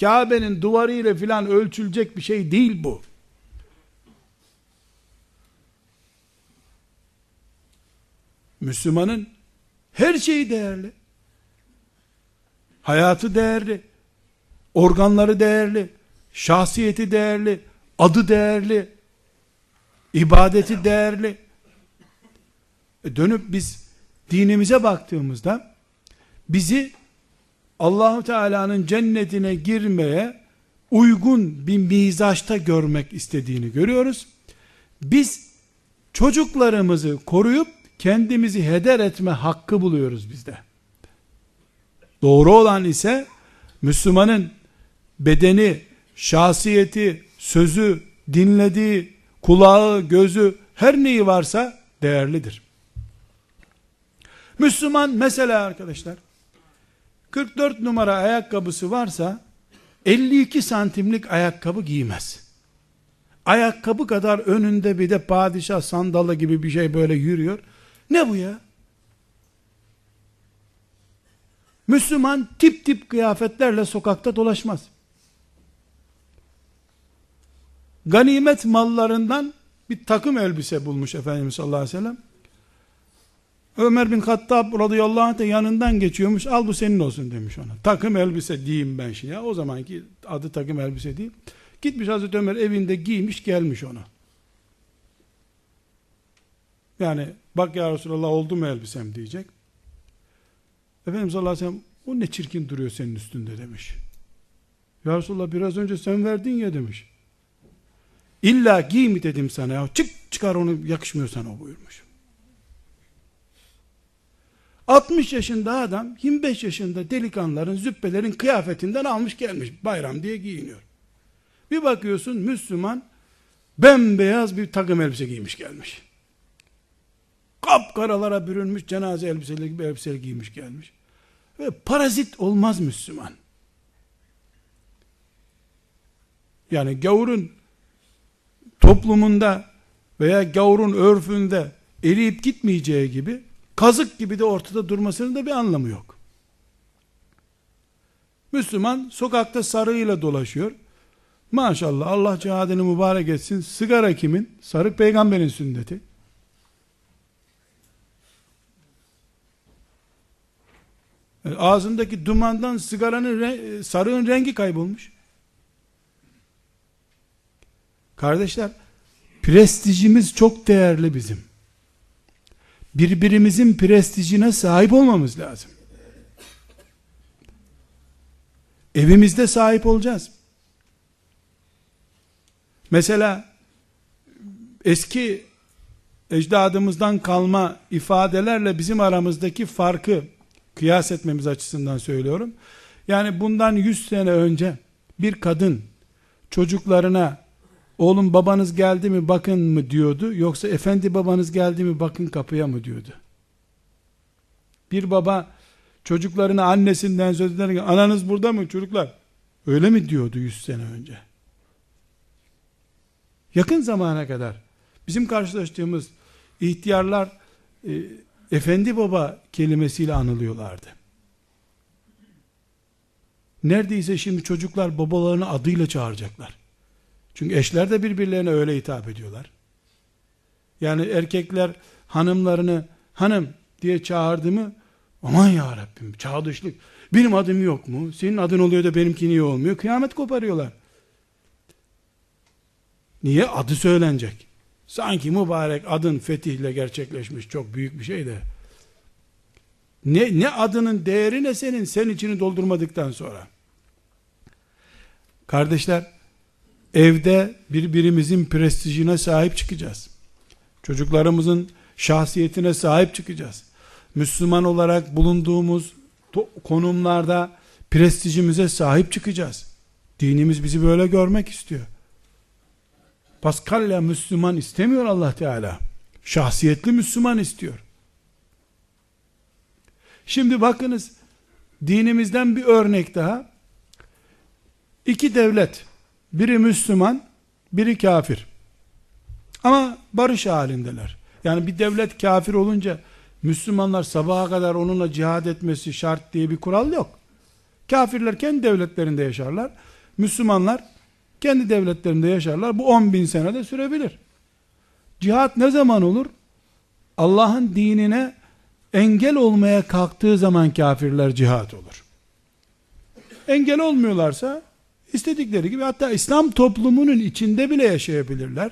Kabe'nin duvarıyla filan ölçülecek bir şey değil bu. Müslümanın her şeyi değerli. Hayatı değerli. Organları değerli şahsiyeti değerli, Adı değerli. ibadeti değerli. E dönüp biz dinimize baktığımızda bizi Allahu Teala'nın cennetine girmeye uygun bir mizaçta görmek istediğini görüyoruz. Biz çocuklarımızı koruyup kendimizi heder etme hakkı buluyoruz bizde. Doğru olan ise Müslümanın bedeni, şahsiyeti, sözü, dinlediği, kulağı, gözü, her neyi varsa değerlidir. Müslüman mesela arkadaşlar 44 numara ayakkabısı varsa 52 santimlik ayakkabı giymez. Ayakkabı kadar önünde bir de padişah sandalı gibi bir şey böyle yürüyor. Ne bu ya? Müslüman tip tip kıyafetlerle sokakta dolaşmaz. Ganimet mallarından bir takım elbise bulmuş Efendimiz sallallahu aleyhi ve sellem. Ömer bin Hattab radıyallahu anh de yanından geçiyormuş. Al bu senin olsun demiş ona. Takım elbise diyeyim ben şimdi ya. O zamanki adı takım elbise değil. Gitmiş Hazreti Ömer evinde giymiş gelmiş ona. Yani bak ya Resulallah oldu mu elbisem diyecek. Efendimiz sallallahu aleyhi ve sellem o ne çirkin duruyor senin üstünde demiş. Ya Resulallah biraz önce sen verdin ya demiş. İlla giy mi dedim sana ya. Çık çıkar onu yakışmıyor sana buyurmuş. 60 yaşında adam 25 yaşında delikanlıların züppelerin kıyafetinden almış gelmiş bayram diye giyiniyor. Bir bakıyorsun Müslüman bembeyaz bir takım elbise giymiş gelmiş. Kapkaralara bürünmüş cenaze elbiseleri gibi elbise giymiş gelmiş. Ve parazit olmaz Müslüman. Yani gavurun toplumunda veya gavurun örfünde eriyip gitmeyeceği gibi kazık gibi de ortada durmasının da bir anlamı yok. Müslüman sokakta sarığıyla dolaşıyor. Maşallah Allah cihadını mübarek etsin. Sigara kimin? Sarık peygamberin sünneti. Ağzındaki dumandan sigaranın sarığın rengi kaybolmuş. Kardeşler, prestijimiz çok değerli bizim. Birbirimizin prestijine sahip olmamız lazım. Evimizde sahip olacağız. Mesela eski ecdadımızdan kalma ifadelerle bizim aramızdaki farkı kıyas etmemiz açısından söylüyorum. Yani bundan 100 sene önce bir kadın çocuklarına oğlum babanız geldi mi bakın mı diyordu yoksa efendi babanız geldi mi bakın kapıya mı diyordu. Bir baba çocuklarına annesinden söz ederken ananız burada mı çocuklar öyle mi diyordu 100 sene önce. Yakın zamana kadar bizim karşılaştığımız ihtiyarlar e, efendi baba kelimesiyle anılıyorlardı. Neredeyse şimdi çocuklar babalarını adıyla çağıracaklar. Çünkü eşler de birbirlerine öyle hitap ediyorlar. Yani erkekler hanımlarını hanım diye çağırdı mı aman ya Rabbim çağdışlık benim adım yok mu? Senin adın oluyor da benimki niye olmuyor? Kıyamet koparıyorlar. Niye? Adı söylenecek. Sanki mübarek adın fetihle gerçekleşmiş çok büyük bir şey de. Ne, ne adının değeri ne senin sen içini doldurmadıktan sonra. Kardeşler evde birbirimizin prestijine sahip çıkacağız. Çocuklarımızın şahsiyetine sahip çıkacağız. Müslüman olarak bulunduğumuz konumlarda prestijimize sahip çıkacağız. Dinimiz bizi böyle görmek istiyor. Paskalya Müslüman istemiyor Allah Teala. Şahsiyetli Müslüman istiyor. Şimdi bakınız dinimizden bir örnek daha. İki devlet, biri Müslüman, biri kafir. Ama barış halindeler. Yani bir devlet kafir olunca Müslümanlar sabaha kadar onunla cihad etmesi şart diye bir kural yok. Kafirler kendi devletlerinde yaşarlar. Müslümanlar kendi devletlerinde yaşarlar. Bu 10 bin sene de sürebilir. Cihat ne zaman olur? Allah'ın dinine engel olmaya kalktığı zaman kafirler cihat olur. Engel olmuyorlarsa İstedikleri gibi hatta İslam toplumunun içinde bile yaşayabilirler.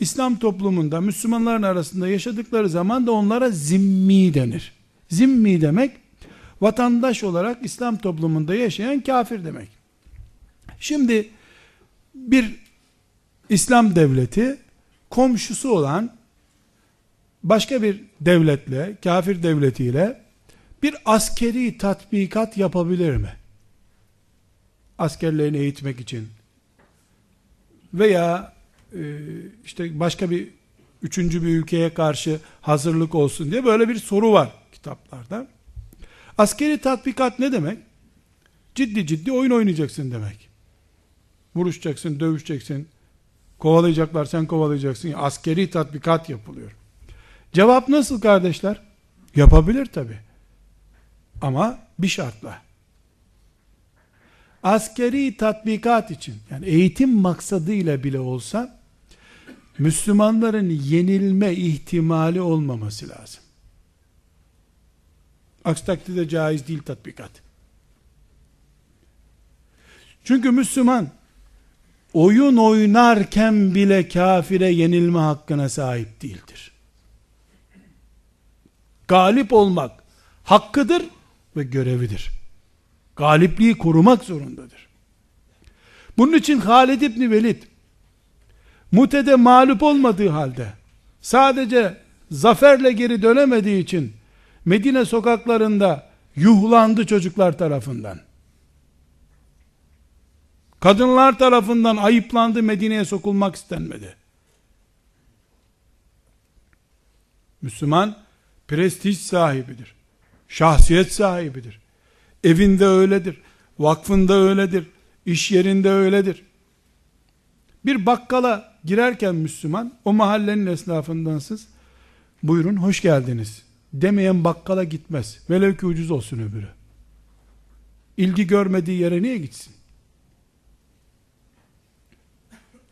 İslam toplumunda Müslümanların arasında yaşadıkları zaman da onlara zimmi denir. Zimmi demek vatandaş olarak İslam toplumunda yaşayan kafir demek. Şimdi bir İslam devleti komşusu olan başka bir devletle, kafir devletiyle bir askeri tatbikat yapabilir mi? Askerlerini eğitmek için veya e, işte başka bir üçüncü bir ülkeye karşı hazırlık olsun diye böyle bir soru var kitaplarda. Askeri tatbikat ne demek? Ciddi ciddi oyun oynayacaksın demek. Vuruşacaksın, dövüşeceksin. Kovalayacaklar, sen kovalayacaksın. Askeri tatbikat yapılıyor. Cevap nasıl kardeşler? Yapabilir tabi. Ama bir şartla. Askeri tatbikat için, yani eğitim maksadıyla bile olsa, Müslümanların yenilme ihtimali olmaması lazım. Aksi takdirde caiz değil tatbikat. Çünkü Müslüman oyun oynarken bile kafire yenilme hakkına sahip değildir. Galip olmak hakkıdır ve görevidir. Galipliği korumak zorundadır. Bunun için Halid İbni Velid Mute'de mağlup olmadığı halde sadece zaferle geri dönemediği için Medine sokaklarında yuhlandı çocuklar tarafından. Kadınlar tarafından ayıplandı Medine'ye sokulmak istenmedi. Müslüman prestij sahibidir. Şahsiyet sahibidir. Evinde öyledir. Vakfında öyledir. iş yerinde öyledir. Bir bakkala girerken Müslüman, o mahallenin esnafındansız, buyurun hoş geldiniz demeyen bakkala gitmez. Velev ki ucuz olsun öbürü. İlgi görmediği yere niye gitsin?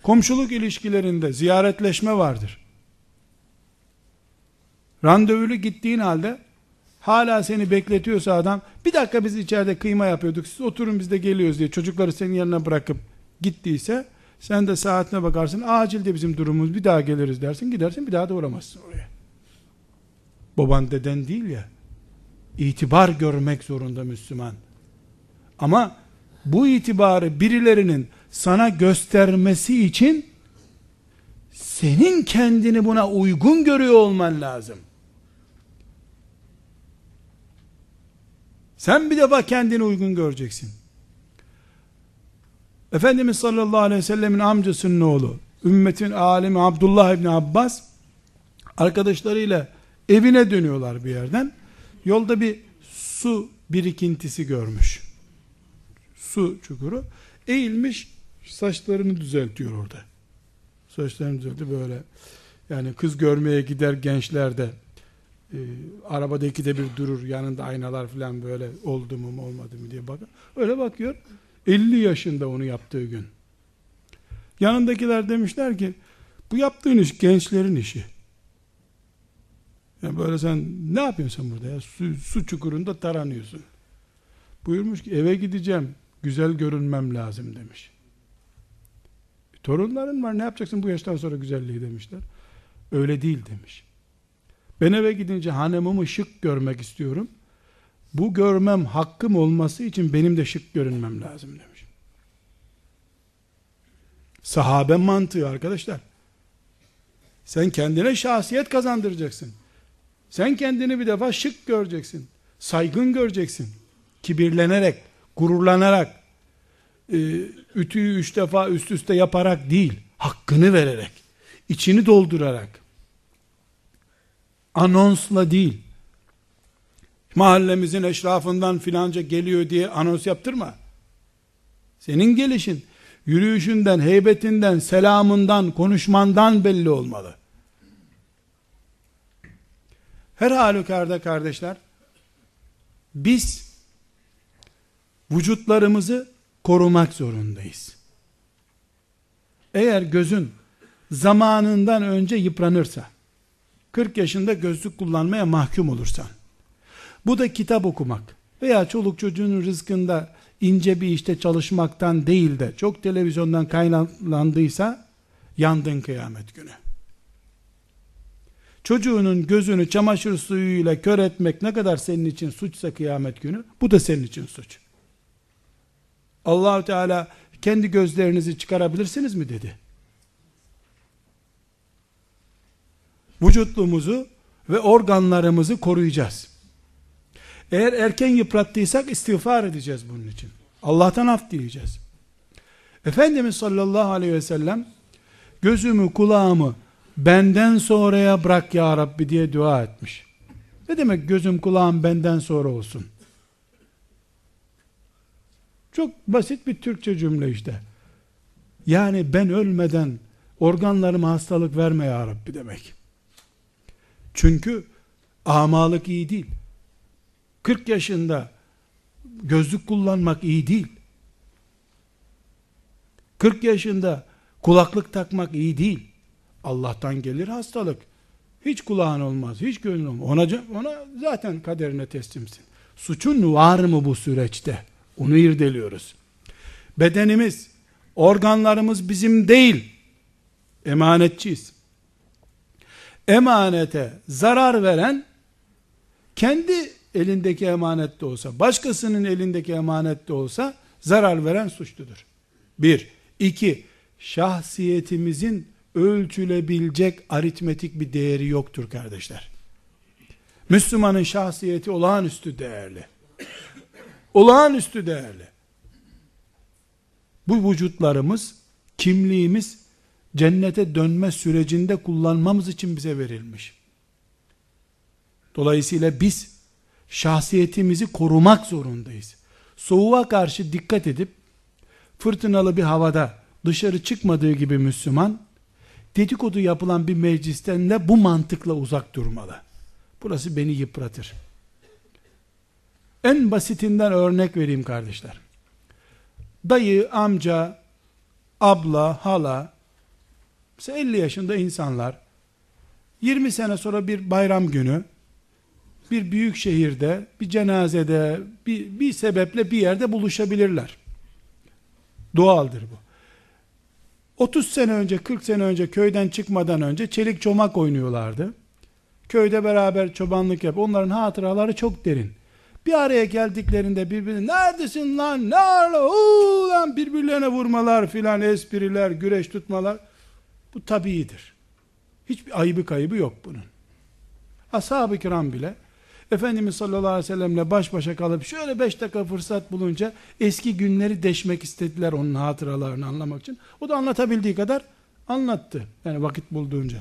Komşuluk ilişkilerinde ziyaretleşme vardır. Randevulu gittiğin halde hala seni bekletiyorsa adam bir dakika biz içeride kıyma yapıyorduk siz oturun biz de geliyoruz diye çocukları senin yanına bırakıp gittiyse sen de saatine bakarsın acil de bizim durumumuz bir daha geliriz dersin gidersin bir daha da uğramazsın oraya. Baban deden değil ya. İtibar görmek zorunda Müslüman. Ama bu itibarı birilerinin sana göstermesi için senin kendini buna uygun görüyor olman lazım. Sen bir defa kendini uygun göreceksin. Efendimiz sallallahu aleyhi ve sellemin amcasının oğlu, ümmetin alimi Abdullah İbni Abbas, arkadaşlarıyla evine dönüyorlar bir yerden. Yolda bir su birikintisi görmüş. Su çukuru. Eğilmiş saçlarını düzeltiyor orada. Saçlarını düzeltiyor böyle. Yani kız görmeye gider gençler de e, arabada ikide bir durur yanında aynalar falan böyle oldu mu olmadı mı diye bakar. Öyle bakıyor. 50 yaşında onu yaptığı gün. Yanındakiler demişler ki bu yaptığın iş gençlerin işi. Yani böyle sen ne yapıyorsun burada ya? Su, su çukurunda taranıyorsun. Buyurmuş ki eve gideceğim. Güzel görünmem lazım demiş. Torunların var ne yapacaksın bu yaştan sonra güzelliği demişler. Öyle değil demiş. Ben eve gidince hanımımı şık görmek istiyorum. Bu görmem hakkım olması için benim de şık görünmem lazım demiş. Sahabe mantığı arkadaşlar. Sen kendine şahsiyet kazandıracaksın. Sen kendini bir defa şık göreceksin. Saygın göreceksin. Kibirlenerek, gururlanarak, ütüyü üç defa üst üste yaparak değil, hakkını vererek, içini doldurarak, anonsla değil, mahallemizin eşrafından filanca geliyor diye anons yaptırma. Senin gelişin, yürüyüşünden, heybetinden, selamından, konuşmandan belli olmalı. Her halükarda kardeşler, biz vücutlarımızı korumak zorundayız. Eğer gözün zamanından önce yıpranırsa, 40 yaşında gözlük kullanmaya mahkum olursan, bu da kitap okumak veya çoluk çocuğun rızkında ince bir işte çalışmaktan değil de çok televizyondan kaynaklandıysa yandın kıyamet günü. Çocuğunun gözünü çamaşır suyuyla kör etmek ne kadar senin için suçsa kıyamet günü bu da senin için suç. Allahü Teala kendi gözlerinizi çıkarabilirsiniz mi dedi. Vücutluğumuzu ve organlarımızı koruyacağız. Eğer erken yıprattıysak istiğfar edeceğiz bunun için. Allah'tan af dileyeceğiz. Efendimiz sallallahu aleyhi ve sellem gözümü kulağımı benden sonraya bırak ya Rabbi diye dua etmiş. Ne demek gözüm kulağım benden sonra olsun? Çok basit bir Türkçe cümle işte. Yani ben ölmeden organlarıma hastalık verme ya Rabbi demek. Çünkü amalık iyi değil. 40 yaşında gözlük kullanmak iyi değil. 40 yaşında kulaklık takmak iyi değil. Allah'tan gelir hastalık. Hiç kulağın olmaz, hiç gönlün olmaz. Ona, ona zaten kaderine teslimsin. Suçun var mı bu süreçte? Onu irdeliyoruz. Bedenimiz, organlarımız bizim değil. Emanetçiyiz. Emanete zarar veren kendi elindeki emanet de olsa, başkasının elindeki emanet de olsa zarar veren suçludur. Bir. iki, şahsiyetimizin ölçülebilecek aritmetik bir değeri yoktur kardeşler. Müslümanın şahsiyeti olağanüstü değerli. Olağanüstü değerli. Bu vücutlarımız, kimliğimiz cennete dönme sürecinde kullanmamız için bize verilmiş. Dolayısıyla biz şahsiyetimizi korumak zorundayız. Soğuğa karşı dikkat edip fırtınalı bir havada dışarı çıkmadığı gibi Müslüman dedikodu yapılan bir meclisten de bu mantıkla uzak durmalı. Burası beni yıpratır. En basitinden örnek vereyim kardeşler. Dayı, amca, abla, hala, mesela 50 yaşında insanlar, 20 sene sonra bir bayram günü, bir büyük şehirde, bir cenazede, bir, bir sebeple bir yerde buluşabilirler. Doğaldır bu. 30 sene önce, 40 sene önce köyden çıkmadan önce çelik çomak oynuyorlardı. Köyde beraber çobanlık yap. Onların hatıraları çok derin. Bir araya geldiklerinde birbirine neredesin lan ne lan birbirlerine vurmalar filan espriler güreş tutmalar bu tabiidir. Hiçbir ayıbı kaybı yok bunun. Ashab-ı kiram bile Efendimiz sallallahu aleyhi ve sellemle baş başa kalıp şöyle beş dakika fırsat bulunca eski günleri deşmek istediler onun hatıralarını anlamak için. O da anlatabildiği kadar anlattı. Yani vakit bulduğunca.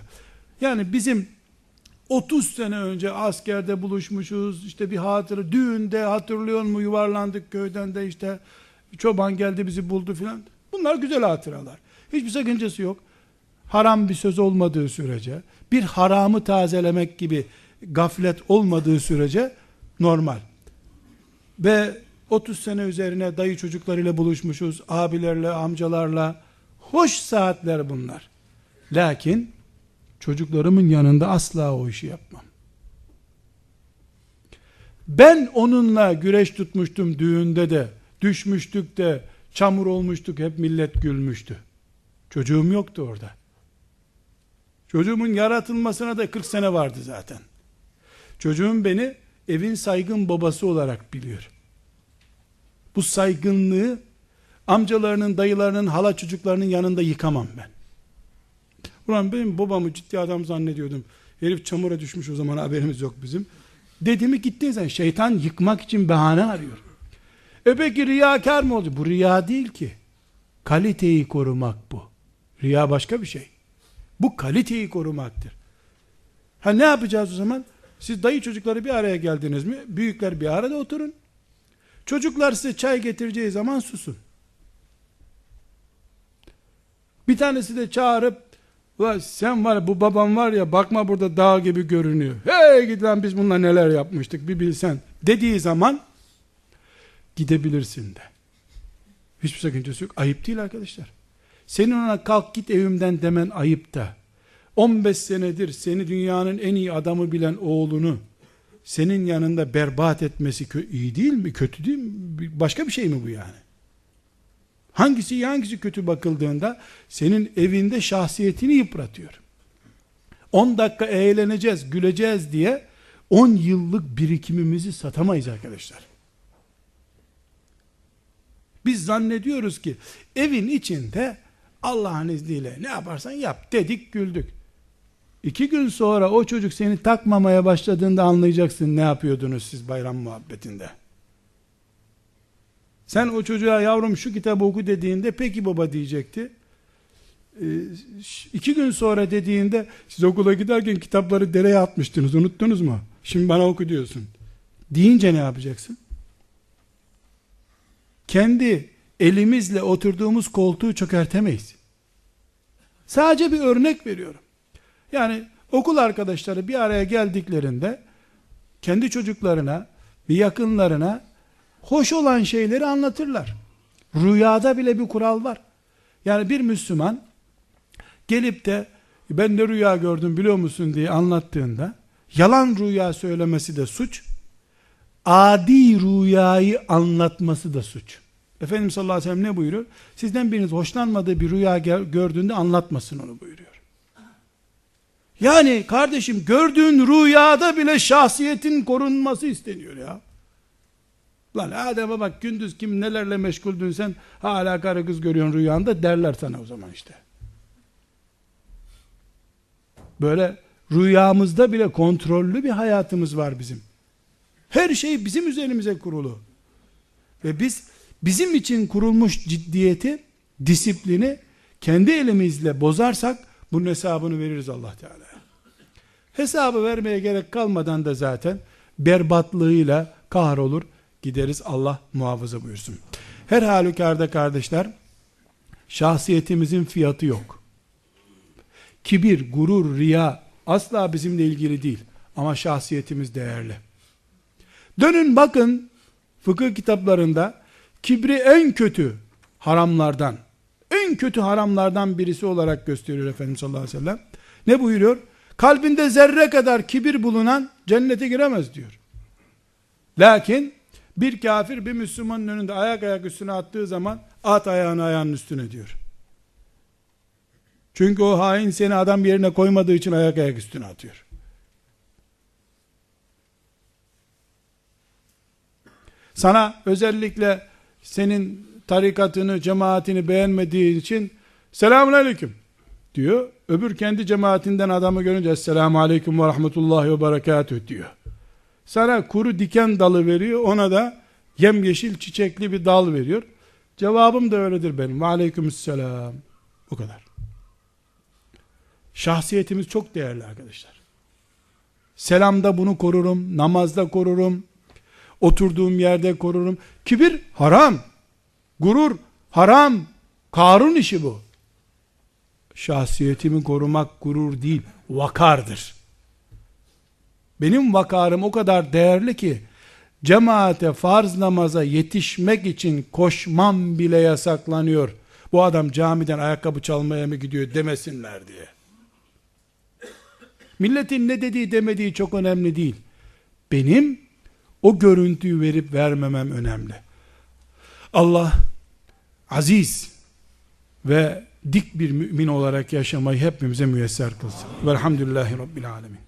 Yani bizim 30 sene önce askerde buluşmuşuz. işte bir hatıra düğünde hatırlıyor mu yuvarlandık köyden de işte çoban geldi bizi buldu filan. Bunlar güzel hatıralar. Hiçbir sakıncası yok. Haram bir söz olmadığı sürece bir haramı tazelemek gibi gaflet olmadığı sürece normal. Ve 30 sene üzerine dayı çocuklarıyla buluşmuşuz, abilerle, amcalarla. Hoş saatler bunlar. Lakin çocuklarımın yanında asla o işi yapmam. Ben onunla güreş tutmuştum düğünde de, düşmüştük de, çamur olmuştuk, hep millet gülmüştü. Çocuğum yoktu orada. Çocuğumun yaratılmasına da 40 sene vardı zaten. Çocuğum beni evin saygın babası olarak biliyor. Bu saygınlığı amcalarının, dayılarının, hala çocuklarının yanında yıkamam ben. Ulan benim babamı ciddi adam zannediyordum. Herif çamura düşmüş o zaman haberimiz yok bizim. Dedemi gittiğin zaman şeytan yıkmak için bahane arıyor. E peki riyakar mı oldu? Bu riya değil ki. Kaliteyi korumak bu. Riya başka bir şey. Bu kaliteyi korumaktır. Ha ne yapacağız o zaman? Siz dayı çocukları bir araya geldiniz mi? Büyükler bir arada oturun. Çocuklar size çay getireceği zaman susun. Bir tanesi de çağırıp sen var bu babam var ya bakma burada dağ gibi görünüyor. Hey git biz bununla neler yapmıştık bir bilsen dediği zaman gidebilirsin de. Hiçbir sakıncası yok. Ayıp değil arkadaşlar. Senin ona kalk git evimden demen ayıp da. 15 senedir seni dünyanın en iyi adamı bilen oğlunu senin yanında berbat etmesi iyi değil mi? Kötü değil mi? Başka bir şey mi bu yani? Hangisi iyi hangisi kötü bakıldığında senin evinde şahsiyetini yıpratıyor. 10 dakika eğleneceğiz, güleceğiz diye 10 yıllık birikimimizi satamayız arkadaşlar. Biz zannediyoruz ki evin içinde Allah'ın izniyle ne yaparsan yap dedik güldük. İki gün sonra o çocuk seni takmamaya başladığında anlayacaksın ne yapıyordunuz siz bayram muhabbetinde. Sen o çocuğa yavrum şu kitabı oku dediğinde peki baba diyecekti. Ee, iki gün sonra dediğinde siz okula giderken kitapları dereye atmıştınız unuttunuz mu? Şimdi bana oku diyorsun. Deyince ne yapacaksın? Kendi elimizle oturduğumuz koltuğu çökertemeyiz. Sadece bir örnek veriyorum. Yani okul arkadaşları bir araya geldiklerinde kendi çocuklarına bir yakınlarına hoş olan şeyleri anlatırlar. Rüyada bile bir kural var. Yani bir Müslüman gelip de ben de rüya gördüm biliyor musun diye anlattığında yalan rüya söylemesi de suç. Adi rüyayı anlatması da suç. Efendimiz sallallahu aleyhi ve sellem ne buyuruyor? Sizden biriniz hoşlanmadığı bir rüya gördüğünde anlatmasın onu buyuruyor. Yani kardeşim gördüğün rüyada bile şahsiyetin korunması isteniyor ya. Lan Adem'e bak gündüz kim nelerle meşguldün sen hala karı kız görüyorsun rüyanda derler sana o zaman işte. Böyle rüyamızda bile kontrollü bir hayatımız var bizim. Her şey bizim üzerimize kurulu. Ve biz bizim için kurulmuş ciddiyeti, disiplini kendi elimizle bozarsak bunun hesabını veririz Allah Teala. Hesabı vermeye gerek kalmadan da zaten berbatlığıyla kahrolur gideriz Allah muhafaza buyursun. Her halükarda kardeşler şahsiyetimizin fiyatı yok. Kibir, gurur, riya asla bizimle ilgili değil ama şahsiyetimiz değerli. Dönün bakın fıkıh kitaplarında kibri en kötü haramlardan en kötü haramlardan birisi olarak gösteriyor Efendimiz sallallahu aleyhi ve sellem. Ne buyuruyor? Kalbinde zerre kadar kibir bulunan cennete giremez diyor. Lakin bir kafir bir Müslümanın önünde ayak ayak üstüne attığı zaman at ayağını ayağının üstüne diyor. Çünkü o hain seni adam yerine koymadığı için ayak ayak üstüne atıyor. Sana özellikle senin tarikatını, cemaatini beğenmediği için selamun aleyküm diyor. Öbür kendi cemaatinden adamı görünce Esselamu Aleyküm ve Rahmetullahi ve Berekatüh diyor. Sana kuru diken dalı veriyor, ona da yemyeşil çiçekli bir dal veriyor. Cevabım da öyledir benim. Ve aleykümselam. Bu kadar. Şahsiyetimiz çok değerli arkadaşlar. Selamda bunu korurum, namazda korurum, oturduğum yerde korurum. Kibir haram, gurur haram, Karun işi bu şahsiyetimi korumak gurur değil, vakardır. Benim vakarım o kadar değerli ki, cemaate farz namaza yetişmek için koşmam bile yasaklanıyor. Bu adam camiden ayakkabı çalmaya mı gidiyor demesinler diye. Milletin ne dediği demediği çok önemli değil. Benim o görüntüyü verip vermemem önemli. Allah aziz ve dik bir mümin olarak yaşamayı hepimize müyesser kılsın. Velhamdülillahi Rabbil Alemin.